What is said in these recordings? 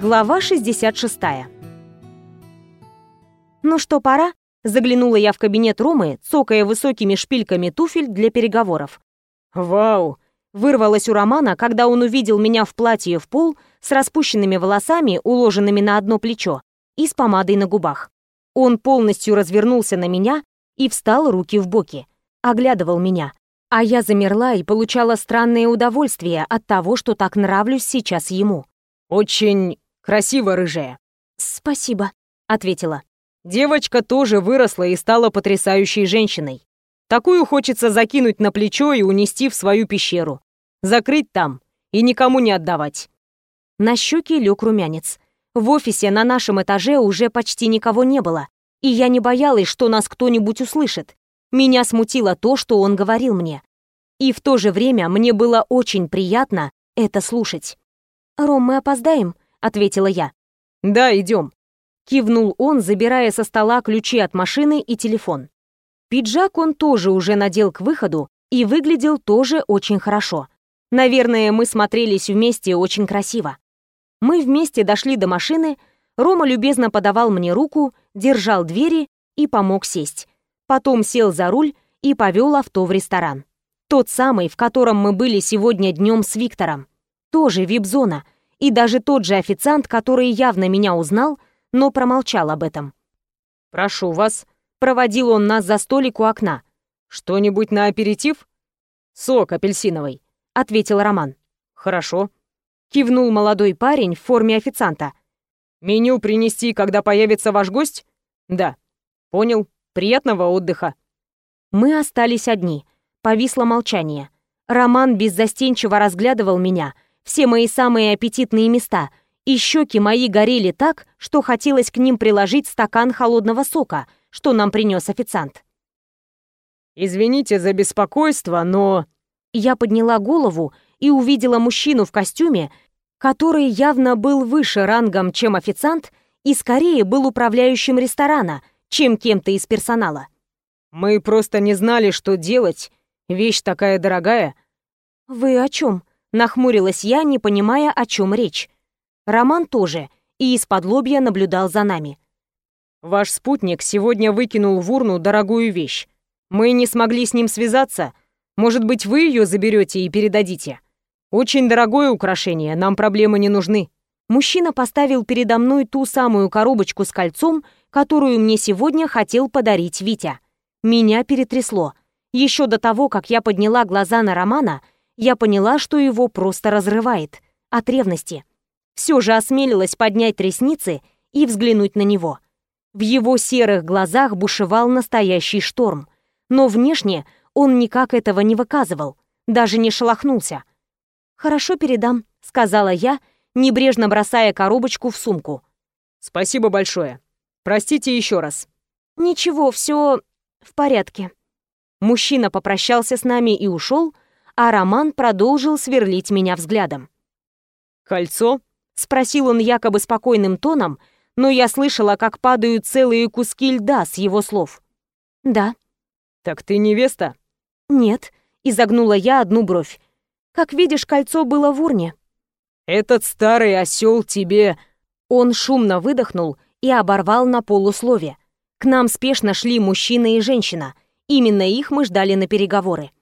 Глава 66. «Ну что, пора?» — заглянула я в кабинет Ромы, цокая высокими шпильками туфель для переговоров. «Вау!» — вырвалось у Романа, когда он увидел меня в платье в пол, с распущенными волосами, уложенными на одно плечо, и с помадой на губах. Он полностью развернулся на меня и встал руки в боки, оглядывал меня. А я замерла и получала странное удовольствие от того, что так нравлюсь сейчас ему. «Очень Красиво рыжая». «Спасибо», — ответила. Девочка тоже выросла и стала потрясающей женщиной. Такую хочется закинуть на плечо и унести в свою пещеру. Закрыть там и никому не отдавать. На щеке лег румянец. В офисе на нашем этаже уже почти никого не было, и я не боялась, что нас кто-нибудь услышит. Меня смутило то, что он говорил мне. И в то же время мне было очень приятно это слушать. «Ром, мы опоздаем?» — ответила я. «Да, идем», — кивнул он, забирая со стола ключи от машины и телефон. Пиджак он тоже уже надел к выходу и выглядел тоже очень хорошо. Наверное, мы смотрелись вместе очень красиво. Мы вместе дошли до машины, Рома любезно подавал мне руку, держал двери и помог сесть. Потом сел за руль и повел авто в ресторан. Тот самый, в котором мы были сегодня днем с Виктором. Тоже вип-зона — и даже тот же официант, который явно меня узнал, но промолчал об этом. «Прошу вас», — проводил он нас за столик у окна. «Что-нибудь на аперитив?» «Сок апельсиновый», — ответил Роман. «Хорошо», — кивнул молодой парень в форме официанта. «Меню принести, когда появится ваш гость?» «Да». «Понял. Приятного отдыха». Мы остались одни. Повисло молчание. Роман беззастенчиво разглядывал меня — все мои самые аппетитные места, и щеки мои горели так, что хотелось к ним приложить стакан холодного сока, что нам принес официант. «Извините за беспокойство, но...» Я подняла голову и увидела мужчину в костюме, который явно был выше рангом, чем официант, и скорее был управляющим ресторана, чем кем-то из персонала. «Мы просто не знали, что делать. Вещь такая дорогая». «Вы о чем? Нахмурилась я, не понимая, о чем речь. Роман тоже, и из-под лобья наблюдал за нами. «Ваш спутник сегодня выкинул в урну дорогую вещь. Мы не смогли с ним связаться. Может быть, вы ее заберете и передадите? Очень дорогое украшение, нам проблемы не нужны». Мужчина поставил передо мной ту самую коробочку с кольцом, которую мне сегодня хотел подарить Витя. Меня перетрясло. Еще до того, как я подняла глаза на Романа, я поняла, что его просто разрывает от ревности. Все же осмелилась поднять ресницы и взглянуть на него. В его серых глазах бушевал настоящий шторм, но внешне он никак этого не выказывал, даже не шелохнулся. «Хорошо передам», — сказала я, небрежно бросая коробочку в сумку. «Спасибо большое. Простите еще раз». «Ничего, все в порядке». Мужчина попрощался с нами и ушел, — а Роман продолжил сверлить меня взглядом. «Кольцо?» — спросил он якобы спокойным тоном, но я слышала, как падают целые куски льда с его слов. «Да». «Так ты невеста?» «Нет», — изогнула я одну бровь. «Как видишь, кольцо было в урне». «Этот старый осел тебе...» Он шумно выдохнул и оборвал на полуслове. К нам спешно шли мужчина и женщина. Именно их мы ждали на переговоры.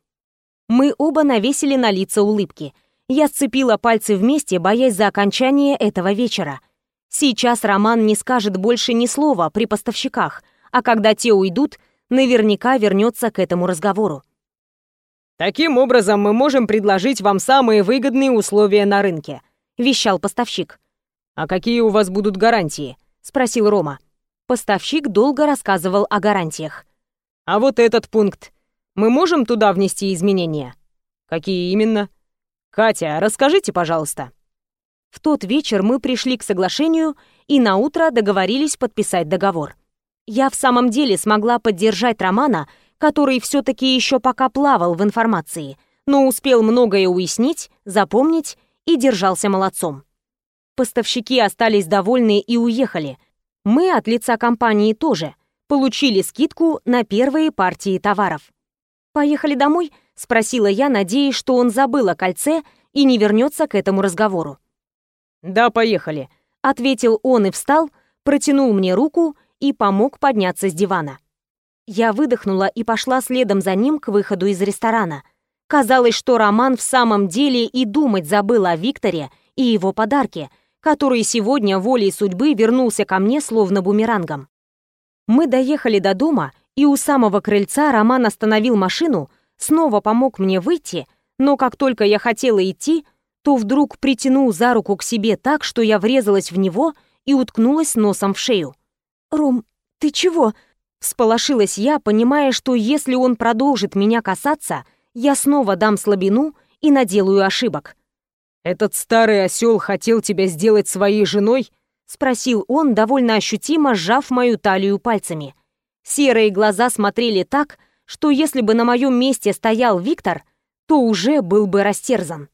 Мы оба навесили на лица улыбки. Я сцепила пальцы вместе, боясь за окончание этого вечера. Сейчас Роман не скажет больше ни слова при поставщиках, а когда те уйдут, наверняка вернется к этому разговору. «Таким образом мы можем предложить вам самые выгодные условия на рынке», — вещал поставщик. «А какие у вас будут гарантии?» — спросил Рома. Поставщик долго рассказывал о гарантиях. «А вот этот пункт. Мы можем туда внести изменения? Какие именно? Катя, расскажите, пожалуйста. В тот вечер мы пришли к соглашению и на утро договорились подписать договор. Я в самом деле смогла поддержать Романа, который все-таки еще пока плавал в информации, но успел многое уяснить, запомнить и держался молодцом. Поставщики остались довольны и уехали. Мы от лица компании тоже получили скидку на первые партии товаров. «Поехали домой?» — спросила я, надеясь, что он забыл о кольце и не вернется к этому разговору. «Да, поехали», — ответил он и встал, протянул мне руку и помог подняться с дивана. Я выдохнула и пошла следом за ним к выходу из ресторана. Казалось, что Роман в самом деле и думать забыл о Викторе и его подарке, который сегодня волей судьбы вернулся ко мне словно бумерангом. Мы доехали до дома, и у самого крыльца Роман остановил машину, снова помог мне выйти, но как только я хотела идти, то вдруг притянул за руку к себе так, что я врезалась в него и уткнулась носом в шею. «Ром, ты чего?» Всполошилась я, понимая, что если он продолжит меня касаться, я снова дам слабину и наделаю ошибок. «Этот старый осел хотел тебя сделать своей женой?» — спросил он, довольно ощутимо сжав мою талию пальцами. Серые глаза смотрели так, что если бы на моем месте стоял Виктор, то уже был бы растерзан.